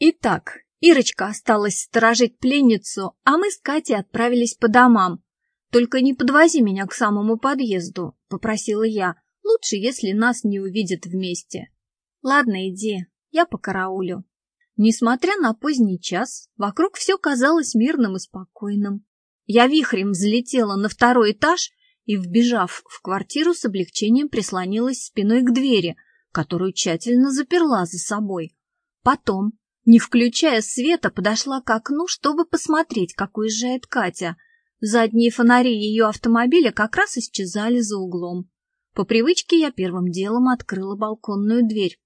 Итак, Ирочка осталась сторожить пленницу, а мы с Катей отправились по домам. «Только не подвози меня к самому подъезду», — попросила я. «Лучше, если нас не увидят вместе». «Ладно, иди, я по караулю». Несмотря на поздний час, вокруг все казалось мирным и спокойным. Я вихрем взлетела на второй этаж и, вбежав в квартиру, с облегчением прислонилась спиной к двери, которую тщательно заперла за собой. Потом, не включая света, подошла к окну, чтобы посмотреть, как уезжает Катя. Задние фонари ее автомобиля как раз исчезали за углом. По привычке я первым делом открыла балконную дверь.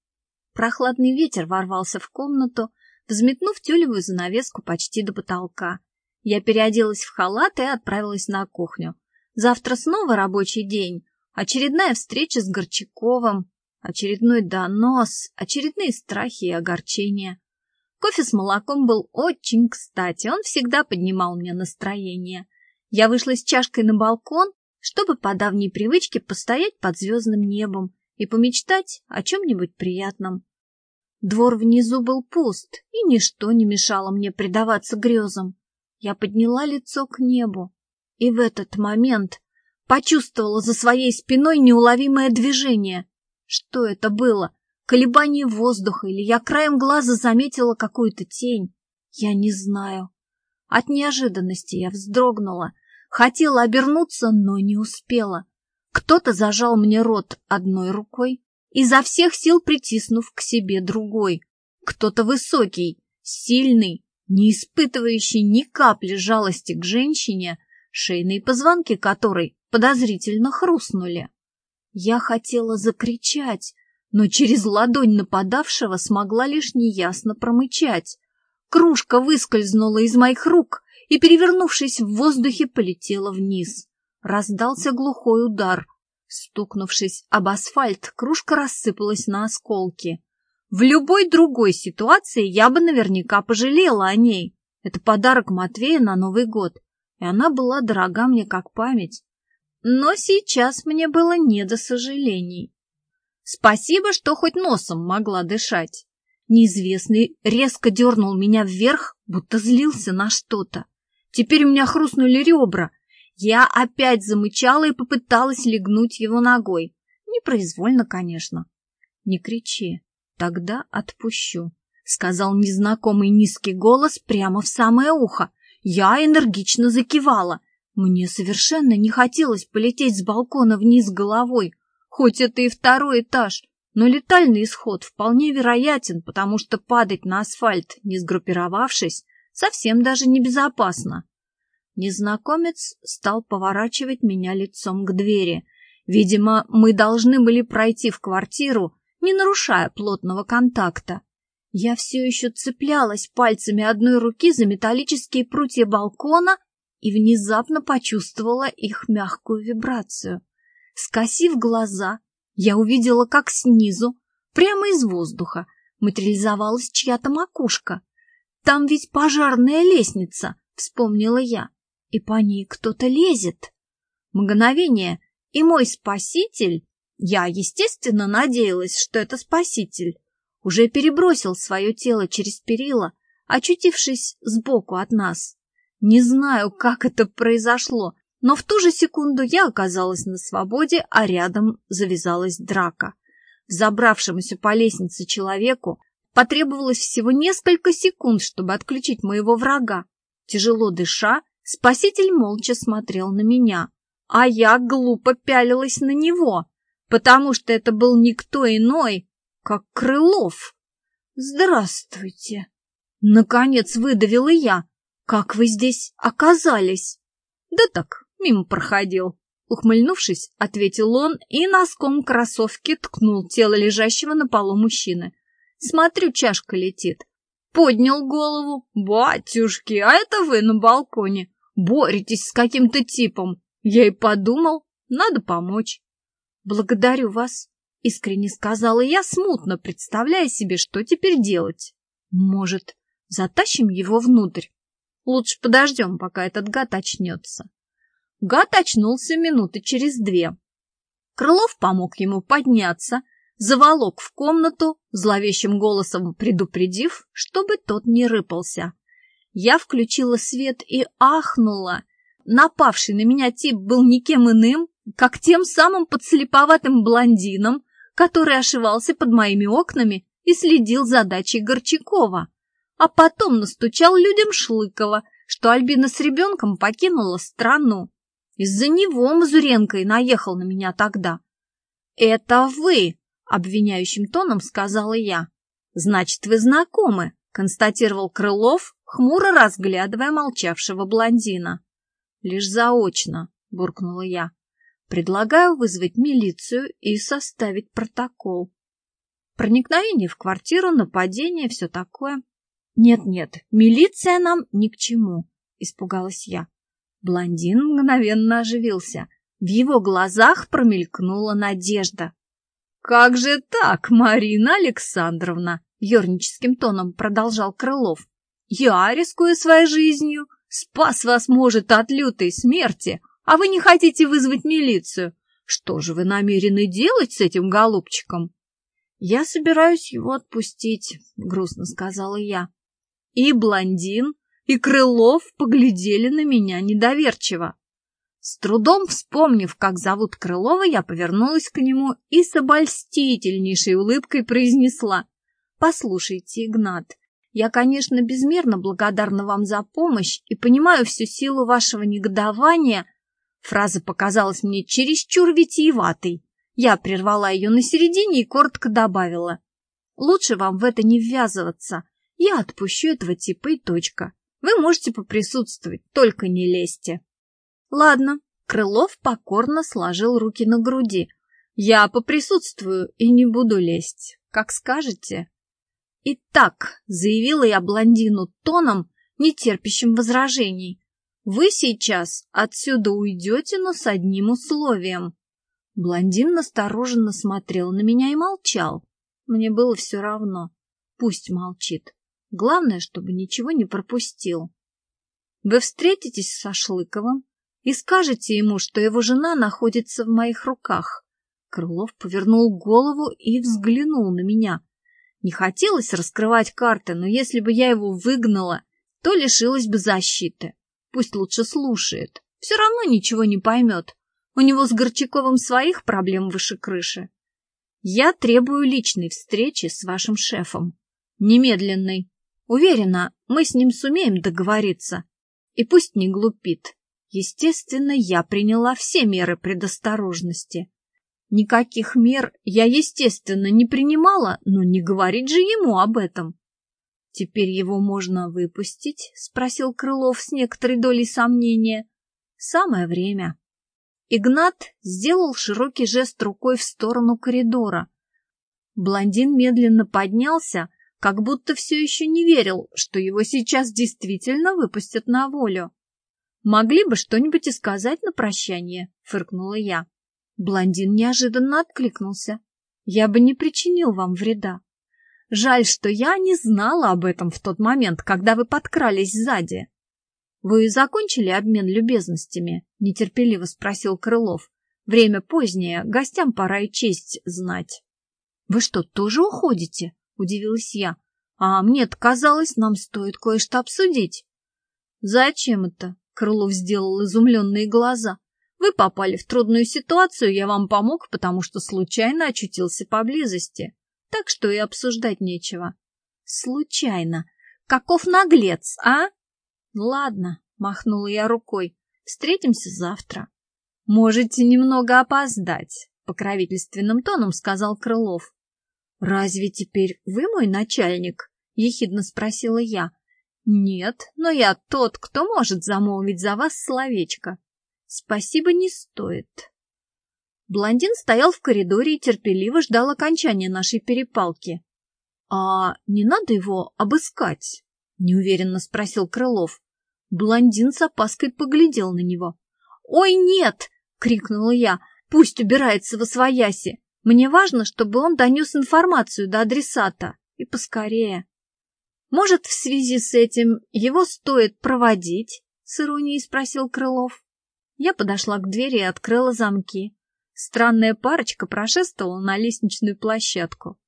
Прохладный ветер ворвался в комнату, взметнув тюлевую занавеску почти до потолка. Я переоделась в халат и отправилась на кухню. Завтра снова рабочий день, очередная встреча с Горчаковым, очередной донос, очередные страхи и огорчения. Кофе с молоком был очень кстати, он всегда поднимал мне настроение. Я вышла с чашкой на балкон, чтобы по давней привычке постоять под звездным небом и помечтать о чем-нибудь приятном. Двор внизу был пуст, и ничто не мешало мне предаваться грезам. Я подняла лицо к небу, и в этот момент почувствовала за своей спиной неуловимое движение. Что это было? Колебание воздуха, или я краем глаза заметила какую-то тень. Я не знаю. От неожиданности я вздрогнула. Хотела обернуться, но не успела. Кто-то зажал мне рот одной рукой, изо всех сил притиснув к себе другой. Кто-то высокий, сильный, не испытывающий ни капли жалости к женщине, шейные позвонки которой подозрительно хрустнули. Я хотела закричать, но через ладонь нападавшего смогла лишь неясно промычать. Кружка выскользнула из моих рук и, перевернувшись в воздухе, полетела вниз. Раздался глухой удар. Стукнувшись об асфальт, кружка рассыпалась на осколки. В любой другой ситуации я бы наверняка пожалела о ней. Это подарок Матвея на Новый год, и она была дорога мне как память. Но сейчас мне было не до сожалений. Спасибо, что хоть носом могла дышать. Неизвестный резко дернул меня вверх, будто злился на что-то. Теперь у меня хрустнули ребра. Я опять замычала и попыталась легнуть его ногой. Непроизвольно, конечно. Не кричи, тогда отпущу, — сказал незнакомый низкий голос прямо в самое ухо. Я энергично закивала. Мне совершенно не хотелось полететь с балкона вниз головой. Хоть это и второй этаж, но летальный исход вполне вероятен, потому что падать на асфальт, не сгруппировавшись, совсем даже небезопасно. Незнакомец стал поворачивать меня лицом к двери. Видимо, мы должны были пройти в квартиру, не нарушая плотного контакта. Я все еще цеплялась пальцами одной руки за металлические прутья балкона и внезапно почувствовала их мягкую вибрацию. Скосив глаза, я увидела, как снизу, прямо из воздуха, материализовалась чья-то макушка. Там ведь пожарная лестница, вспомнила я, и по ней кто-то лезет. Мгновение, и мой спаситель, я, естественно, надеялась, что это спаситель, уже перебросил свое тело через перила, очутившись сбоку от нас. Не знаю, как это произошло, но в ту же секунду я оказалась на свободе, а рядом завязалась драка. Забравшемуся по лестнице человеку потребовалось всего несколько секунд, чтобы отключить моего врага. Тяжело дыша, спаситель молча смотрел на меня, а я глупо пялилась на него, потому что это был никто иной, как Крылов. «Здравствуйте!» Наконец выдавила я. «Как вы здесь оказались?» «Да так, Мимо проходил. Ухмыльнувшись, ответил он и носком кроссовки ткнул тело лежащего на полу мужчины. Смотрю, чашка летит. Поднял голову. Батюшки, а это вы на балконе. Боретесь с каким-то типом. Я и подумал, надо помочь. Благодарю вас, искренне сказала я, смутно представляя себе, что теперь делать. Может, затащим его внутрь? Лучше подождем, пока этот гад очнется. Гад очнулся минуты через две. Крылов помог ему подняться, заволок в комнату, зловещим голосом предупредив, чтобы тот не рыпался. Я включила свет и ахнула. Напавший на меня тип был никем иным, как тем самым подслеповатым блондином, который ошивался под моими окнами и следил за дачей Горчакова. А потом настучал людям Шлыкова, что Альбина с ребенком покинула страну. Из-за него Мазуренко и наехал на меня тогда. «Это вы!» — обвиняющим тоном сказала я. «Значит, вы знакомы», — констатировал Крылов, хмуро разглядывая молчавшего блондина. «Лишь заочно», — буркнула я. «Предлагаю вызвать милицию и составить протокол. Проникновение в квартиру, нападение, все такое». «Нет-нет, милиция нам ни к чему», — испугалась я. Блондин мгновенно оживился. В его глазах промелькнула надежда. «Как же так, Марина Александровна?» — ерническим тоном продолжал Крылов. «Я, рискуя своей жизнью, спас вас, может, от лютой смерти, а вы не хотите вызвать милицию. Что же вы намерены делать с этим голубчиком?» «Я собираюсь его отпустить», — грустно сказала я. И блондин, и Крылов поглядели на меня недоверчиво. С трудом вспомнив, как зовут Крылова, я повернулась к нему и с обольстительнейшей улыбкой произнесла. «Послушайте, Игнат, я, конечно, безмерно благодарна вам за помощь и понимаю всю силу вашего негодования». Фраза показалась мне чересчур витиеватой. Я прервала ее на середине и коротко добавила. «Лучше вам в это не ввязываться. Я отпущу этого типа и точка. Вы можете поприсутствовать, только не лезьте. Ладно, Крылов покорно сложил руки на груди. Я поприсутствую и не буду лезть, как скажете. Итак, заявила я блондину тоном, не терпящим возражений. Вы сейчас отсюда уйдете, но с одним условием. Блондин настороженно смотрел на меня и молчал. Мне было все равно. Пусть молчит. Главное, чтобы ничего не пропустил. Вы встретитесь со Шлыковым и скажете ему, что его жена находится в моих руках. Крылов повернул голову и взглянул на меня. Не хотелось раскрывать карты, но если бы я его выгнала, то лишилась бы защиты. Пусть лучше слушает. Все равно ничего не поймет. У него с Горчаковым своих проблем выше крыши. Я требую личной встречи с вашим шефом. Немедленной. Уверена, мы с ним сумеем договориться. И пусть не глупит. Естественно, я приняла все меры предосторожности. Никаких мер я, естественно, не принимала, но не говорить же ему об этом. «Теперь его можно выпустить?» — спросил Крылов с некоторой долей сомнения. «Самое время». Игнат сделал широкий жест рукой в сторону коридора. Блондин медленно поднялся, как будто все еще не верил, что его сейчас действительно выпустят на волю. «Могли бы что-нибудь и сказать на прощание», — фыркнула я. Блондин неожиданно откликнулся. «Я бы не причинил вам вреда. Жаль, что я не знала об этом в тот момент, когда вы подкрались сзади». «Вы закончили обмен любезностями?» — нетерпеливо спросил Крылов. «Время позднее, гостям пора и честь знать». «Вы что, тоже уходите?» — удивилась я. «А мне-то казалось, нам стоит кое-что обсудить». «Зачем это?» — Крылов сделал изумленные глаза. «Вы попали в трудную ситуацию, я вам помог, потому что случайно очутился поблизости. Так что и обсуждать нечего». «Случайно? Каков наглец, а?» «Ладно», — махнула я рукой, — «встретимся завтра». «Можете немного опоздать», — покровительственным тоном сказал Крылов. «Разве теперь вы мой начальник?» — ехидно спросила я. «Нет, но я тот, кто может замолвить за вас словечко. Спасибо не стоит». Блондин стоял в коридоре и терпеливо ждал окончания нашей перепалки. «А не надо его обыскать?» — неуверенно спросил Крылов. Блондин с опаской поглядел на него. «Ой, нет!» — крикнула я. «Пусть убирается во свояси. Мне важно, чтобы он донес информацию до адресата. И поскорее. Может, в связи с этим его стоит проводить? С иронией спросил Крылов. Я подошла к двери и открыла замки. Странная парочка прошествовала на лестничную площадку.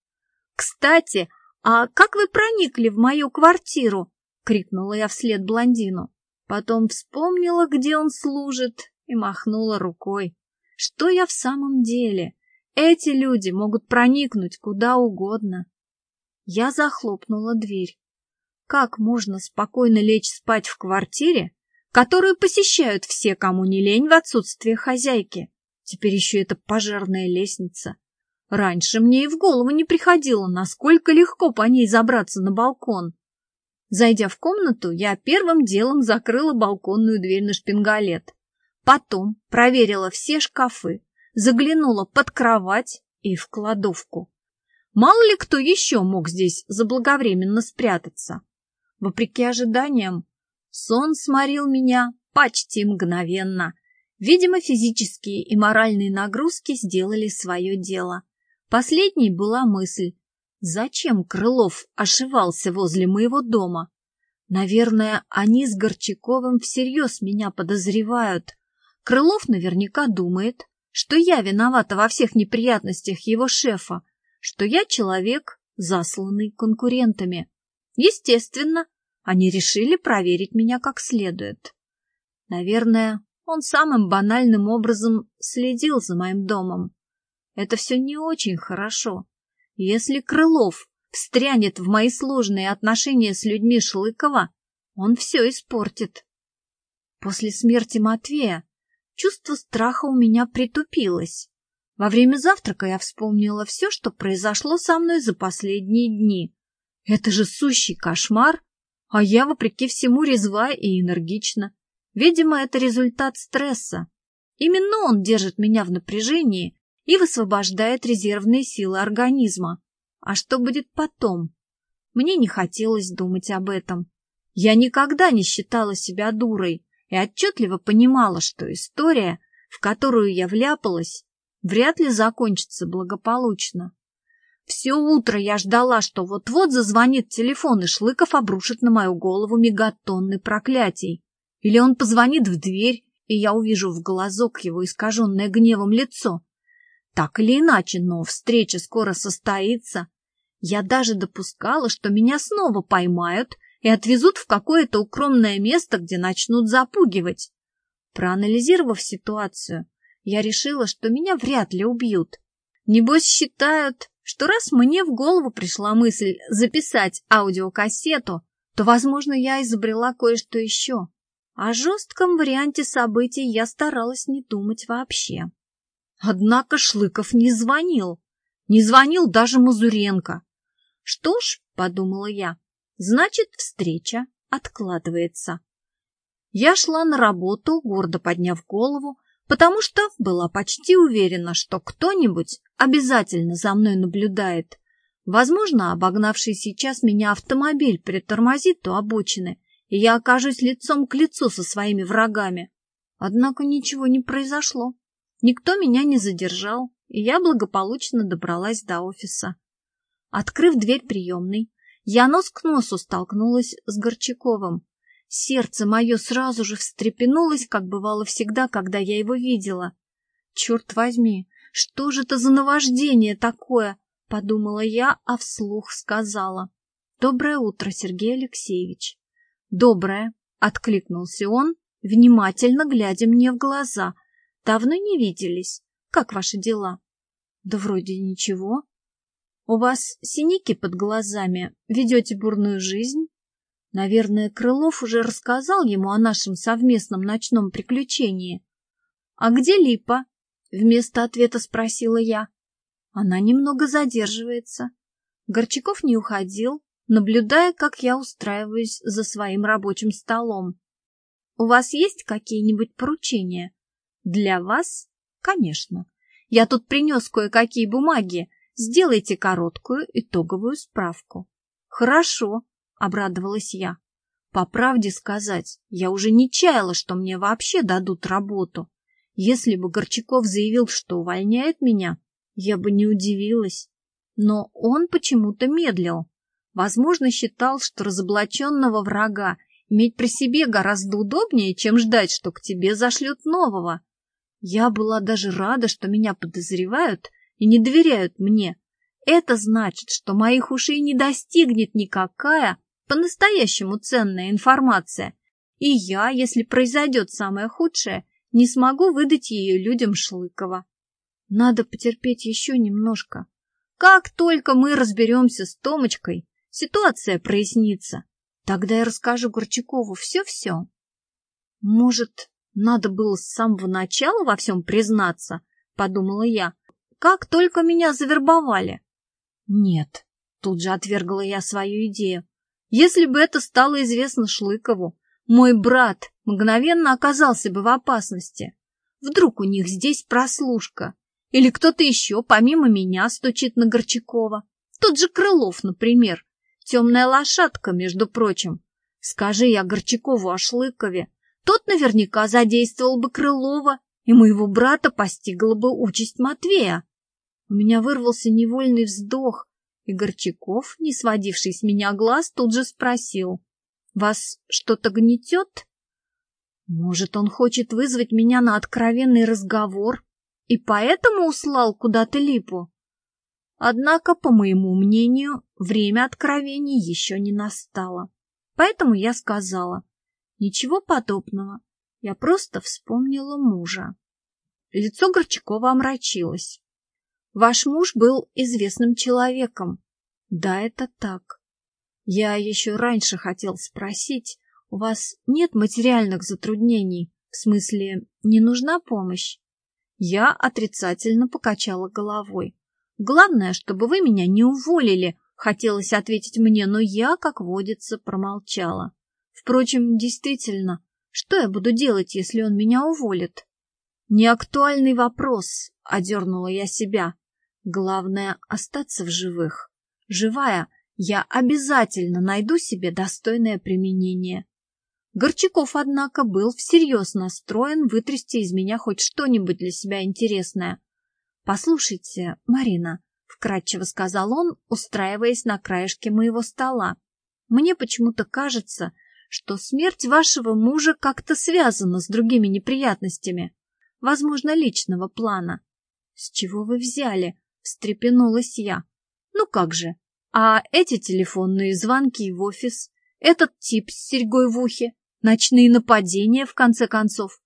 «Кстати, а как вы проникли в мою квартиру?» — крикнула я вслед блондину. Потом вспомнила, где он служит, и махнула рукой. Что я в самом деле? Эти люди могут проникнуть куда угодно. Я захлопнула дверь. Как можно спокойно лечь спать в квартире, которую посещают все, кому не лень в отсутствие хозяйки? Теперь еще эта пожарная лестница. Раньше мне и в голову не приходило, насколько легко по ней забраться на балкон. Зайдя в комнату, я первым делом закрыла балконную дверь на шпингалет. Потом проверила все шкафы, заглянула под кровать и в кладовку. Мало ли кто еще мог здесь заблаговременно спрятаться. Вопреки ожиданиям, сон сморил меня почти мгновенно. Видимо, физические и моральные нагрузки сделали свое дело. Последней была мысль, Зачем Крылов ошивался возле моего дома? Наверное, они с Горчаковым всерьез меня подозревают. Крылов наверняка думает, что я виновата во всех неприятностях его шефа, что я человек, засланный конкурентами. Естественно, они решили проверить меня как следует. Наверное, он самым банальным образом следил за моим домом. Это все не очень хорошо. Если Крылов встрянет в мои сложные отношения с людьми Шлыкова, он все испортит. После смерти Матвея чувство страха у меня притупилось. Во время завтрака я вспомнила все, что произошло со мной за последние дни. Это же сущий кошмар, а я, вопреки всему, резва и энергична. Видимо, это результат стресса. Именно он держит меня в напряжении и высвобождает резервные силы организма. А что будет потом? Мне не хотелось думать об этом. Я никогда не считала себя дурой и отчетливо понимала, что история, в которую я вляпалась, вряд ли закончится благополучно. Все утро я ждала, что вот-вот зазвонит телефон, и Шлыков обрушит на мою голову мегатонны проклятий. Или он позвонит в дверь, и я увижу в глазок его искаженное гневом лицо, так или иначе, но встреча скоро состоится. Я даже допускала, что меня снова поймают и отвезут в какое-то укромное место, где начнут запугивать. Проанализировав ситуацию, я решила, что меня вряд ли убьют. Небось считают, что раз мне в голову пришла мысль записать аудиокассету, то, возможно, я изобрела кое-что еще. О жестком варианте событий я старалась не думать вообще. Однако Шлыков не звонил. Не звонил даже Мазуренко. Что ж, подумала я, значит, встреча откладывается. Я шла на работу, гордо подняв голову, потому что была почти уверена, что кто-нибудь обязательно за мной наблюдает. Возможно, обогнавший сейчас меня автомобиль притормозит у обочины, и я окажусь лицом к лицу со своими врагами. Однако ничего не произошло. Никто меня не задержал, и я благополучно добралась до офиса. Открыв дверь приемной, я нос к носу столкнулась с Горчаковым. Сердце мое сразу же встрепенулось, как бывало всегда, когда я его видела. «Черт возьми, что же это за наваждение такое?» — подумала я, а вслух сказала. «Доброе утро, Сергей Алексеевич». «Доброе», — откликнулся он, внимательно глядя мне в глаза — Давно не виделись. Как ваши дела? Да вроде ничего. У вас синяки под глазами, ведете бурную жизнь? Наверное, Крылов уже рассказал ему о нашем совместном ночном приключении. А где Липа? Вместо ответа спросила я. Она немного задерживается. Горчаков не уходил, наблюдая, как я устраиваюсь за своим рабочим столом. У вас есть какие-нибудь поручения? Для вас? Конечно. Я тут принес кое-какие бумаги. Сделайте короткую итоговую справку. Хорошо, обрадовалась я. По правде сказать, я уже не чаяла, что мне вообще дадут работу. Если бы Горчаков заявил, что увольняет меня, я бы не удивилась. Но он почему-то медлил. Возможно, считал, что разоблаченного врага иметь при себе гораздо удобнее, чем ждать, что к тебе зашлют нового. Я была даже рада, что меня подозревают и не доверяют мне. Это значит, что моих ушей не достигнет никакая по-настоящему ценная информация, и я, если произойдет самое худшее, не смогу выдать ее людям Шлыкова. Надо потерпеть еще немножко. Как только мы разберемся с Томочкой, ситуация прояснится. Тогда я расскажу Горчакову все-все. Может, надо было с самого начала во всем признаться, подумала я. Как только меня завербовали. Нет, тут же отвергла я свою идею. Если бы это стало известно Шлыкову, мой брат мгновенно оказался бы в опасности. Вдруг у них здесь прослушка, или кто-то еще, помимо меня, стучит на Горчакова. Тот же Крылов, например. Темная лошадка, между прочим. Скажи я Горчакову о Шлыкове, тот наверняка задействовал бы Крылова, и моего брата постигла бы участь Матвея. У меня вырвался невольный вздох, и Горчаков, не сводивший с меня глаз, тут же спросил. — Вас что-то гнетет? Может, он хочет вызвать меня на откровенный разговор и поэтому услал куда-то липу? Однако, по моему мнению, время откровений еще не настало. Поэтому я сказала, ничего подобного, я просто вспомнила мужа. Лицо Горчакова омрачилось. Ваш муж был известным человеком. Да, это так. Я еще раньше хотел спросить, у вас нет материальных затруднений, в смысле, не нужна помощь? Я отрицательно покачала головой. Главное, чтобы вы меня не уволили, хотелось ответить мне, но я, как водится, промолчала. Впрочем, действительно, что я буду делать, если он меня уволит? Неактуальный вопрос, одернула я себя. Главное — остаться в живых. Живая, я обязательно найду себе достойное применение. Горчаков, однако, был всерьез настроен вытрясти из меня хоть что-нибудь для себя интересное. «Послушайте, Марина», — вкратчиво сказал он, устраиваясь на краешке моего стола, «мне почему-то кажется, что смерть вашего мужа как-то связана с другими неприятностями, возможно, личного плана. С чего вы взяли?» встрепенулась я. Ну как же, а эти телефонные звонки в офис, этот тип с серьгой в ухе, ночные нападения, в конце концов.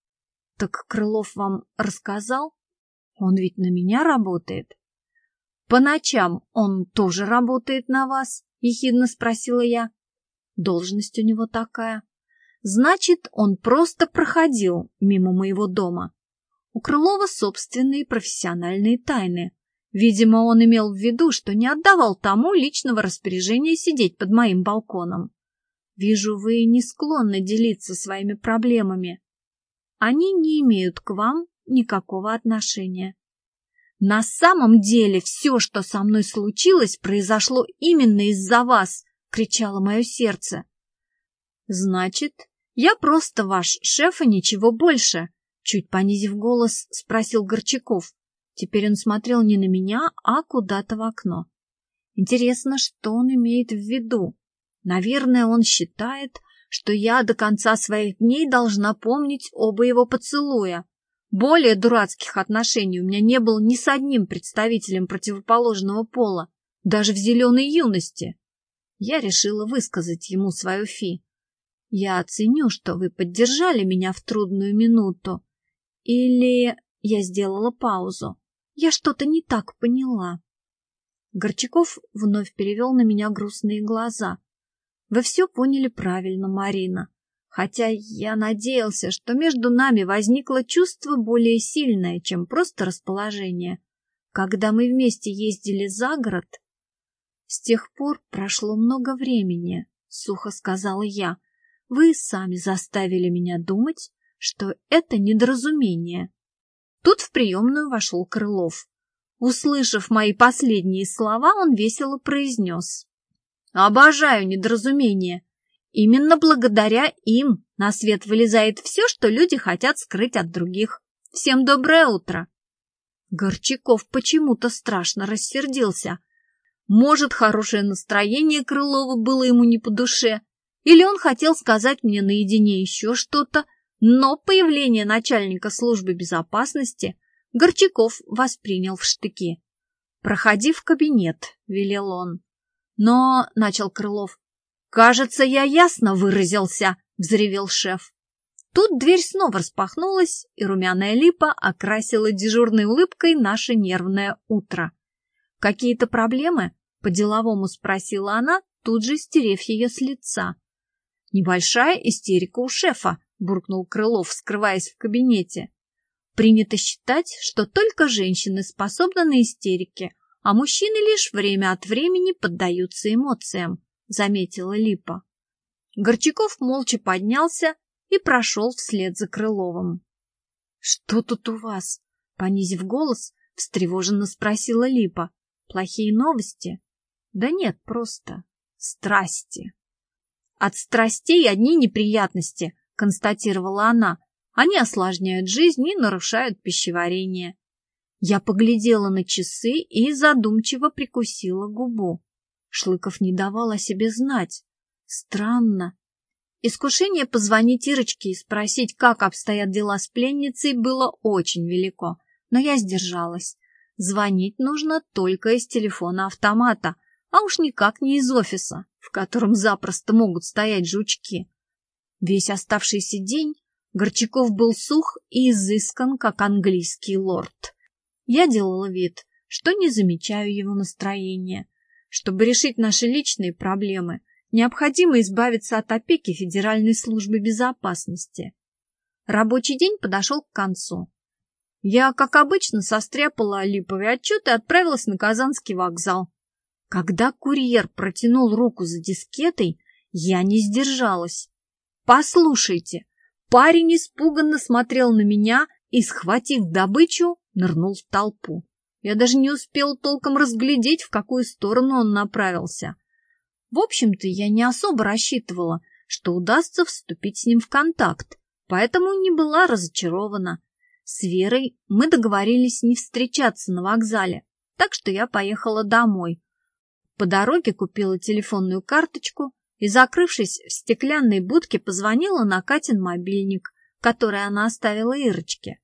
Так Крылов вам рассказал? Он ведь на меня работает. По ночам он тоже работает на вас? Ехидно спросила я. Должность у него такая. Значит, он просто проходил мимо моего дома. У Крылова собственные профессиональные тайны. Видимо, он имел в виду, что не отдавал тому личного распоряжения сидеть под моим балконом. Вижу, вы не склонны делиться своими проблемами. Они не имеют к вам никакого отношения. На самом деле все, что со мной случилось, произошло именно из-за вас, кричало мое сердце. Значит, я просто ваш шеф и ничего больше, чуть понизив голос, спросил Горчаков. Теперь он смотрел не на меня, а куда-то в окно. Интересно, что он имеет в виду? Наверное, он считает, что я до конца своих дней должна помнить оба его поцелуя. Более дурацких отношений у меня не было ни с одним представителем противоположного пола, даже в зеленой юности. Я решила высказать ему свою фи. Я оценю, что вы поддержали меня в трудную минуту. Или я сделала паузу. Я что-то не так поняла. Горчаков вновь перевел на меня грустные глаза. Вы все поняли правильно, Марина. Хотя я надеялся, что между нами возникло чувство более сильное, чем просто расположение. Когда мы вместе ездили за город... С тех пор прошло много времени, — сухо сказала я. Вы сами заставили меня думать, что это недоразумение. Тут в приемную вошел Крылов. Услышав мои последние слова, он весело произнес. «Обожаю недоразумения. Именно благодаря им на свет вылезает все, что люди хотят скрыть от других. Всем доброе утро!» Горчаков почему-то страшно рассердился. Может, хорошее настроение Крылова было ему не по душе, или он хотел сказать мне наедине еще что-то, Но появление начальника службы безопасности Горчаков воспринял в штыки. «Проходи в кабинет», — велел он. «Но», — начал Крылов, — «кажется, я ясно выразился», — взревел шеф. Тут дверь снова распахнулась, и румяная липа окрасила дежурной улыбкой наше нервное утро. «Какие-то проблемы?» — по-деловому спросила она, тут же стерев ее с лица. «Небольшая истерика у шефа», — буркнул Крылов, скрываясь в кабинете. «Принято считать, что только женщины способны на истерики, а мужчины лишь время от времени поддаются эмоциям», — заметила Липа. Горчаков молча поднялся и прошел вслед за Крыловым. «Что тут у вас?» — понизив голос, встревоженно спросила Липа. «Плохие новости?» «Да нет, просто страсти». «От страстей одни неприятности», — констатировала она. «Они осложняют жизнь и нарушают пищеварение». Я поглядела на часы и задумчиво прикусила губу. Шлыков не давал о себе знать. Странно. Искушение позвонить Ирочке и спросить, как обстоят дела с пленницей, было очень велико, но я сдержалась. Звонить нужно только из телефона автомата, а уж никак не из офиса, в котором запросто могут стоять жучки. Весь оставшийся день Горчаков был сух и изыскан, как английский лорд. Я делала вид, что не замечаю его настроения. Чтобы решить наши личные проблемы, необходимо избавиться от опеки Федеральной службы безопасности. Рабочий день подошел к концу. Я, как обычно, состряпала липовый отчет и отправилась на Казанский вокзал. Когда курьер протянул руку за дискетой, я не сдержалась. «Послушайте!» Парень испуганно смотрел на меня и, схватив добычу, нырнул в толпу. Я даже не успел толком разглядеть, в какую сторону он направился. В общем-то, я не особо рассчитывала, что удастся вступить с ним в контакт, поэтому не была разочарована. С Верой мы договорились не встречаться на вокзале, так что я поехала домой. По дороге купила телефонную карточку и, закрывшись в стеклянной будке, позвонила на Катин мобильник, который она оставила Ирочке.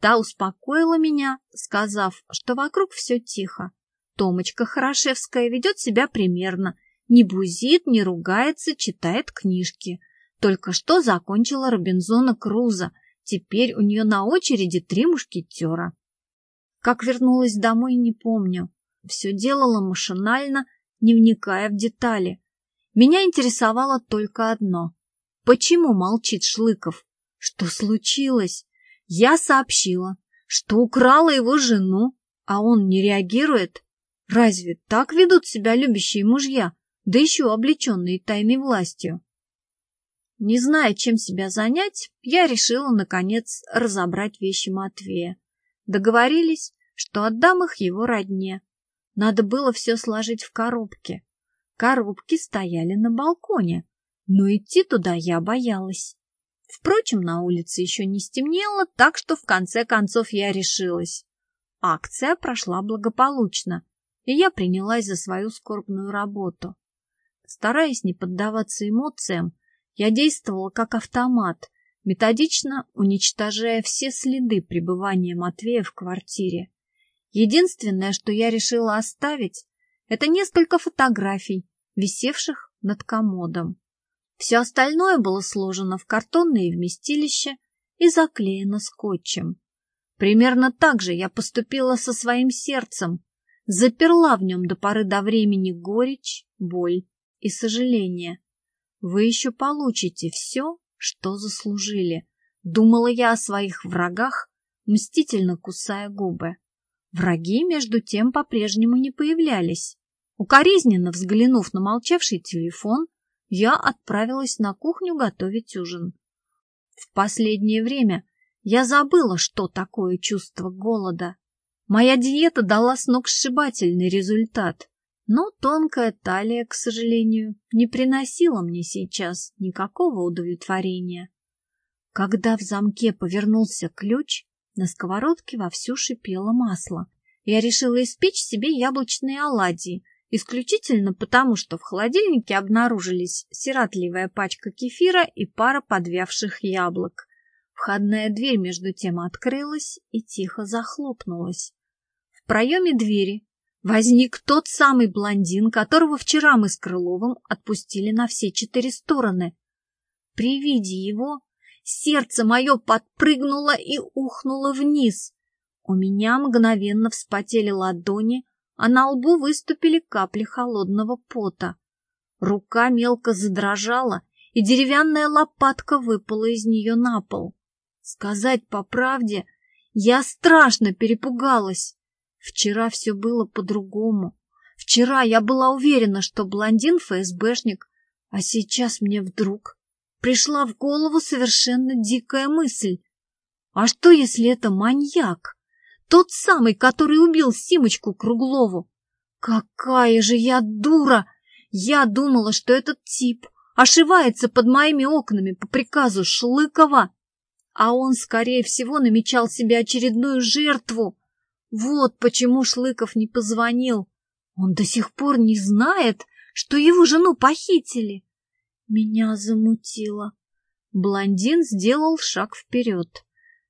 Та успокоила меня, сказав, что вокруг все тихо. Томочка Хорошевская ведет себя примерно, не бузит, не ругается, читает книжки. Только что закончила Робинзона Круза — Теперь у нее на очереди три мушкетера. Как вернулась домой, не помню. Все делала машинально, не вникая в детали. Меня интересовало только одно. Почему молчит Шлыков? Что случилось? Я сообщила, что украла его жену, а он не реагирует. Разве так ведут себя любящие мужья, да еще облеченные тайной властью? Не зная, чем себя занять, я решила, наконец, разобрать вещи Матвея. Договорились, что отдам их его родне. Надо было все сложить в коробке. Коробки стояли на балконе, но идти туда я боялась. Впрочем, на улице еще не стемнело, так что в конце концов я решилась. Акция прошла благополучно, и я принялась за свою скорбную работу. Стараясь не поддаваться эмоциям, я действовала как автомат, методично уничтожая все следы пребывания Матвея в квартире. Единственное, что я решила оставить, это несколько фотографий, висевших над комодом. Все остальное было сложено в картонные вместилища и заклеено скотчем. Примерно так же я поступила со своим сердцем, заперла в нем до поры до времени горечь, боль и сожаление. Вы еще получите все, что заслужили. Думала я о своих врагах, мстительно кусая губы. Враги, между тем, по-прежнему не появлялись. Укоризненно взглянув на молчавший телефон, я отправилась на кухню готовить ужин. В последнее время я забыла, что такое чувство голода. Моя диета дала сногсшибательный результат. Но тонкая талия, к сожалению, не приносила мне сейчас никакого удовлетворения. Когда в замке повернулся ключ, на сковородке вовсю шипело масло. Я решила испечь себе яблочные оладьи, исключительно потому, что в холодильнике обнаружились сиротливая пачка кефира и пара подвявших яблок. Входная дверь между тем открылась и тихо захлопнулась. В проеме двери возник тот самый блондин, которого вчера мы с Крыловым отпустили на все четыре стороны. При виде его сердце мое подпрыгнуло и ухнуло вниз. У меня мгновенно вспотели ладони, а на лбу выступили капли холодного пота. Рука мелко задрожала, и деревянная лопатка выпала из нее на пол. Сказать по правде, я страшно перепугалась. Вчера все было по-другому. Вчера я была уверена, что блондин ФСБшник, а сейчас мне вдруг пришла в голову совершенно дикая мысль. А что, если это маньяк? Тот самый, который убил Симочку Круглову. Какая же я дура! Я думала, что этот тип ошивается под моими окнами по приказу Шлыкова а он, скорее всего, намечал себе очередную жертву. Вот почему Шлыков не позвонил. Он до сих пор не знает, что его жену похитили. Меня замутило. Блондин сделал шаг вперед.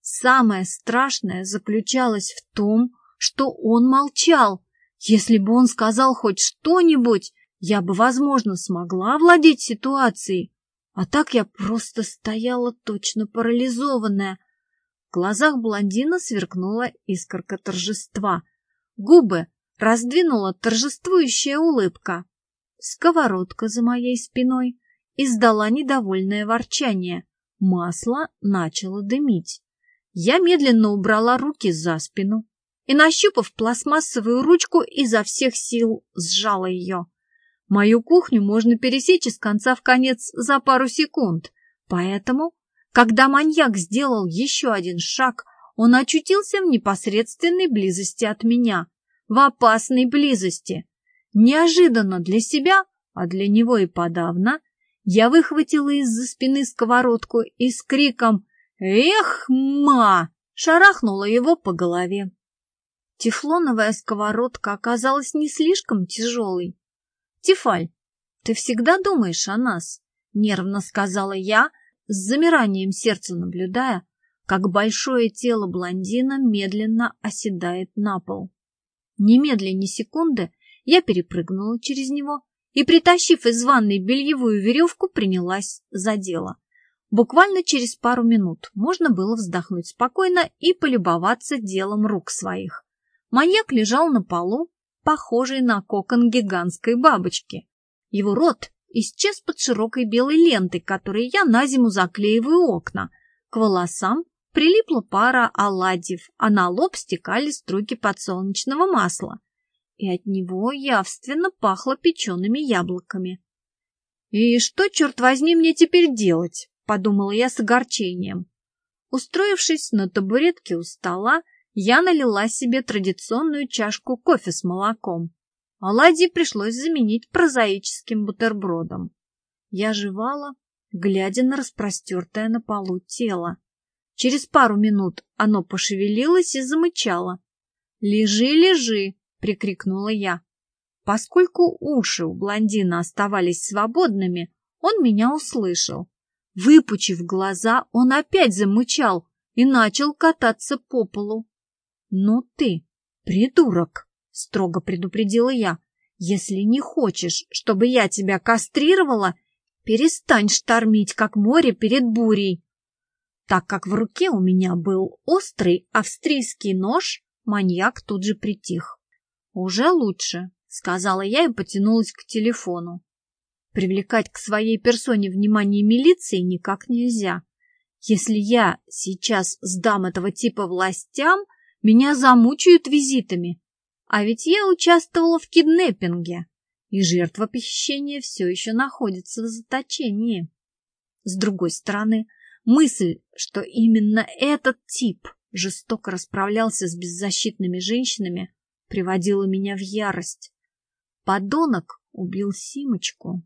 Самое страшное заключалось в том, что он молчал. Если бы он сказал хоть что-нибудь, я бы, возможно, смогла овладеть ситуацией. А так я просто стояла точно парализованная. В глазах блондина сверкнула искорка торжества. Губы раздвинула торжествующая улыбка. Сковородка за моей спиной издала недовольное ворчание. Масло начало дымить. Я медленно убрала руки за спину и, нащупав пластмассовую ручку, изо всех сил сжала ее. Мою кухню можно пересечь из конца в конец за пару секунд. Поэтому, когда маньяк сделал еще один шаг, он очутился в непосредственной близости от меня. В опасной близости. Неожиданно для себя, а для него и подавно, я выхватила из-за спины сковородку и с криком «Эх, ма!» шарахнула его по голове. Тефлоновая сковородка оказалась не слишком тяжелой, «Тефаль, ты всегда думаешь о нас?» — нервно сказала я, с замиранием сердца наблюдая, как большое тело блондина медленно оседает на пол. Немедля ни секунды я перепрыгнула через него и, притащив из ванной бельевую веревку, принялась за дело. Буквально через пару минут можно было вздохнуть спокойно и полюбоваться делом рук своих. Маньяк лежал на полу, похожий на кокон гигантской бабочки. Его рот исчез под широкой белой лентой, которой я на зиму заклеиваю окна. К волосам прилипла пара оладьев, а на лоб стекали струйки подсолнечного масла. И от него явственно пахло печеными яблоками. «И что, черт возьми, мне теперь делать?» — подумала я с огорчением. Устроившись на табуретке у стола, я налила себе традиционную чашку кофе с молоком. Оладьи пришлось заменить прозаическим бутербродом. Я жевала, глядя на распростертое на полу тело. Через пару минут оно пошевелилось и замычало. «Лежи, лежи!» — прикрикнула я. Поскольку уши у блондина оставались свободными, он меня услышал. Выпучив глаза, он опять замычал и начал кататься по полу. «Ну ты, придурок!» — строго предупредила я. «Если не хочешь, чтобы я тебя кастрировала, перестань штормить, как море перед бурей». Так как в руке у меня был острый австрийский нож, маньяк тут же притих. «Уже лучше», — сказала я и потянулась к телефону. Привлекать к своей персоне внимание милиции никак нельзя. Если я сейчас сдам этого типа властям, меня замучают визитами. А ведь я участвовала в киднеппинге, и жертва похищения все еще находится в заточении. С другой стороны, мысль, что именно этот тип жестоко расправлялся с беззащитными женщинами, приводила меня в ярость. Подонок убил Симочку.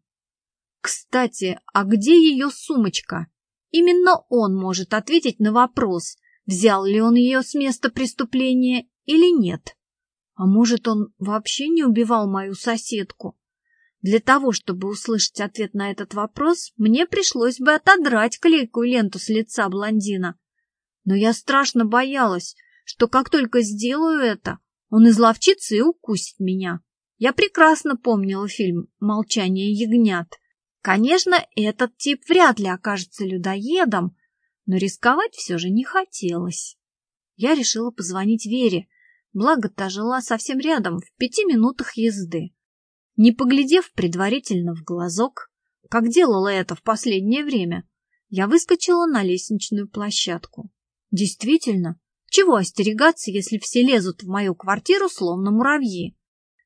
Кстати, а где ее сумочка? Именно он может ответить на вопрос, взял ли он ее с места преступления или нет. А может, он вообще не убивал мою соседку? Для того, чтобы услышать ответ на этот вопрос, мне пришлось бы отодрать клейкую ленту с лица блондина. Но я страшно боялась, что как только сделаю это, он изловчится и укусит меня. Я прекрасно помнила фильм «Молчание ягнят». Конечно, этот тип вряд ли окажется людоедом, но рисковать все же не хотелось. Я решила позвонить Вере, благо та жила совсем рядом, в пяти минутах езды. Не поглядев предварительно в глазок, как делала это в последнее время, я выскочила на лестничную площадку. Действительно, чего остерегаться, если все лезут в мою квартиру словно муравьи?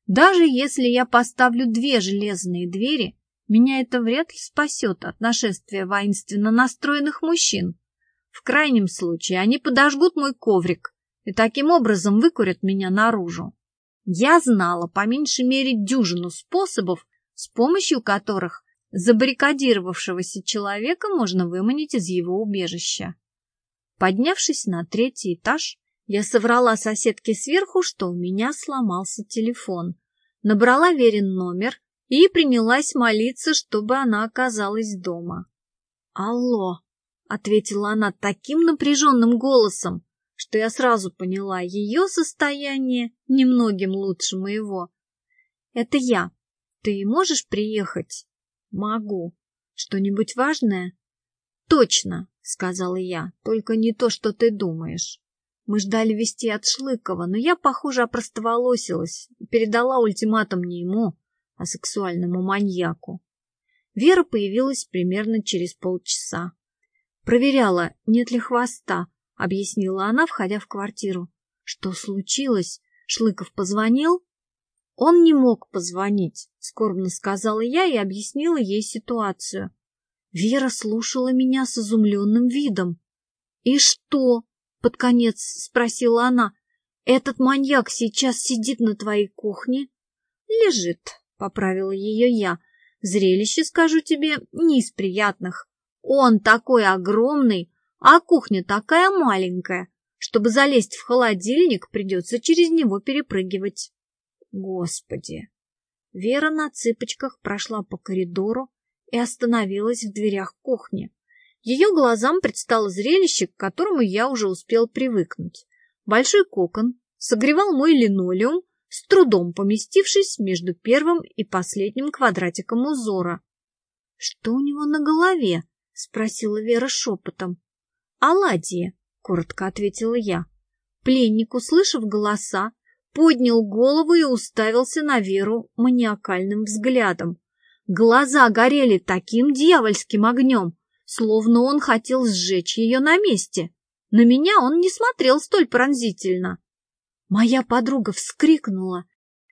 Даже если я поставлю две железные двери, меня это вряд ли спасет от нашествия воинственно настроенных мужчин. В крайнем случае они подожгут мой коврик и таким образом выкурят меня наружу. Я знала по меньшей мере дюжину способов, с помощью которых забаррикадировавшегося человека можно выманить из его убежища. Поднявшись на третий этаж, я соврала соседке сверху, что у меня сломался телефон, набрала верен номер и принялась молиться, чтобы она оказалась дома. «Алло!» — ответила она таким напряженным голосом, что я сразу поняла ее состояние немногим лучше моего. «Это я. Ты можешь приехать?» «Могу. Что-нибудь важное?» «Точно», — сказала я, — «только не то, что ты думаешь». Мы ждали вести от Шлыкова, но я, похоже, опростоволосилась и передала ультиматум не ему, а сексуальному маньяку. Вера появилась примерно через полчаса. Проверяла, нет ли хвоста, объяснила она, входя в квартиру. Что случилось? Шлыков позвонил? Он не мог позвонить, скорбно сказала я и объяснила ей ситуацию. Вера слушала меня с изумленным видом. «И что?» — под конец спросила она. «Этот маньяк сейчас сидит на твоей кухне?» «Лежит», — поправила ее я. «Зрелище, скажу тебе, не из приятных. Он такой огромный, а кухня такая маленькая. Чтобы залезть в холодильник, придется через него перепрыгивать». «Господи!» Вера на цыпочках прошла по коридору, и остановилась в дверях кухни. Ее глазам предстало зрелище, к которому я уже успел привыкнуть. Большой кокон согревал мой линолеум, с трудом поместившись между первым и последним квадратиком узора. — Что у него на голове? — спросила Вера шепотом. — Оладьи, — коротко ответила я. Пленник, услышав голоса, поднял голову и уставился на Веру маниакальным взглядом. Глаза горели таким дьявольским огнем, словно он хотел сжечь ее на месте. На меня он не смотрел столь пронзительно. Моя подруга вскрикнула,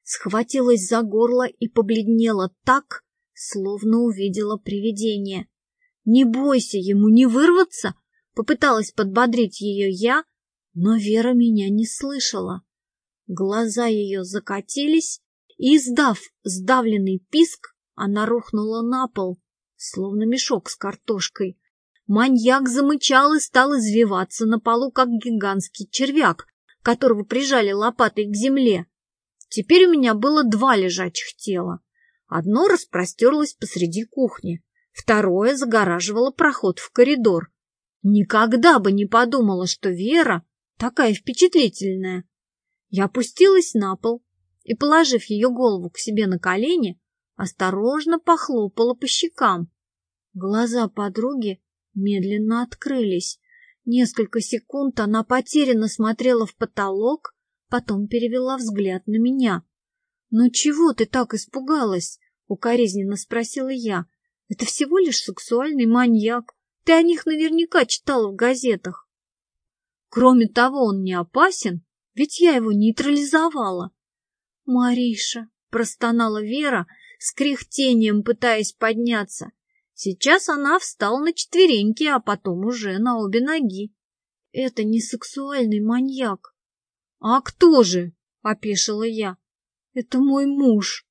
схватилась за горло и побледнела так, словно увидела привидение. «Не бойся ему не вырваться!» — попыталась подбодрить ее я, но Вера меня не слышала. Глаза ее закатились, и, издав сдавленный писк, она рухнула на пол, словно мешок с картошкой. Маньяк замычал и стал извиваться на полу, как гигантский червяк, которого прижали лопатой к земле. Теперь у меня было два лежачих тела. Одно распростерлось посреди кухни, второе загораживало проход в коридор. Никогда бы не подумала, что Вера такая впечатлительная. Я опустилась на пол и, положив ее голову к себе на колени, осторожно похлопала по щекам. Глаза подруги медленно открылись. Несколько секунд она потерянно смотрела в потолок, потом перевела взгляд на меня. — Ну чего ты так испугалась? — укоризненно спросила я. — Это всего лишь сексуальный маньяк. Ты о них наверняка читала в газетах. Кроме того, он не опасен, ведь я его нейтрализовала. — Мариша, — простонала Вера, — с кряхтением пытаясь подняться. Сейчас она встала на четвереньки, а потом уже на обе ноги. Это не сексуальный маньяк. — А кто же? — опешила я. — Это мой муж.